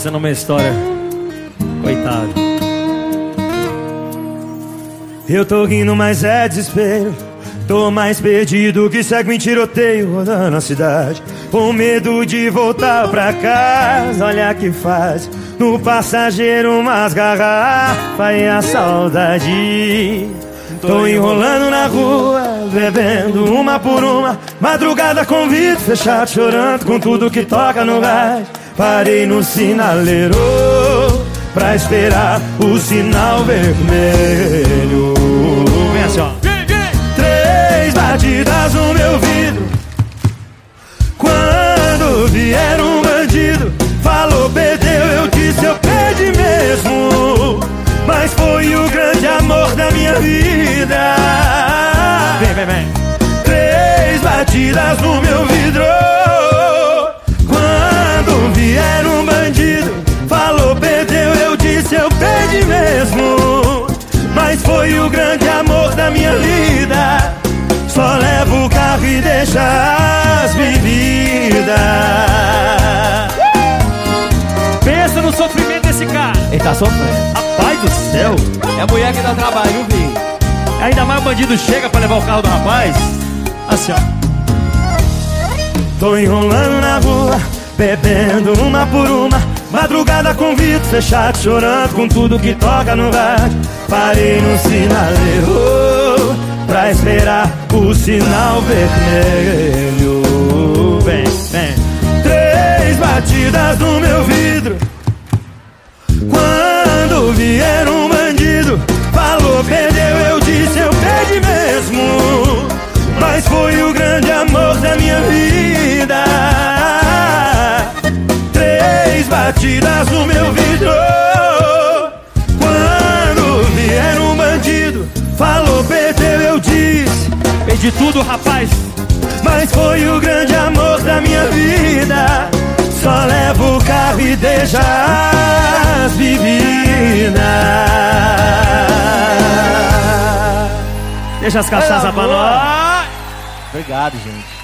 Essa não uma história. Coitado. Eu tô rindo, mas é desespero. Tô mais perdido que segue em tiroteio rodando a cidade. Com medo de voltar pra casa, olha que faz. No passageiro umas garrafas e a saudade. Tô enrolando na rua, bebendo uma por uma. Madrugada com vidro fechado, chorando com tudo que toca no rádio. Parei no sinaleiro pra esperar o sinal vermelho. Vem assim, ó. Três batidas no meu vidro. Quando vier um bandido, falou, perdeu, eu disse, eu perdi mesmo. Mas foi o grande amor da minha vida. Vem, vem, vem. Três batidas no meu desse cara. Ele tá sofrendo. Rapaz do céu. É a mulher que dá trabalho, viu, Ainda mais o bandido chega pra levar o carro do rapaz. Assim, ó. Tô enrolando na rua, bebendo uma por uma. Madrugada com vidro fechado, chorando com tudo que toca no rádio. Parei no sinaleiro pra esperar o sinal vermelho. Vem, vem. Três batidas no meu foi o grande amor da minha vida. Três batidas no meu vidro. Quando vier um bandido, falou, perdeu, eu disse. Perdi tudo, rapaz. Mas foi o grande amor da minha vida. Só levo o carro e deixa as bebidas. Deixa as cachaças pra nós. Obrigado, gente.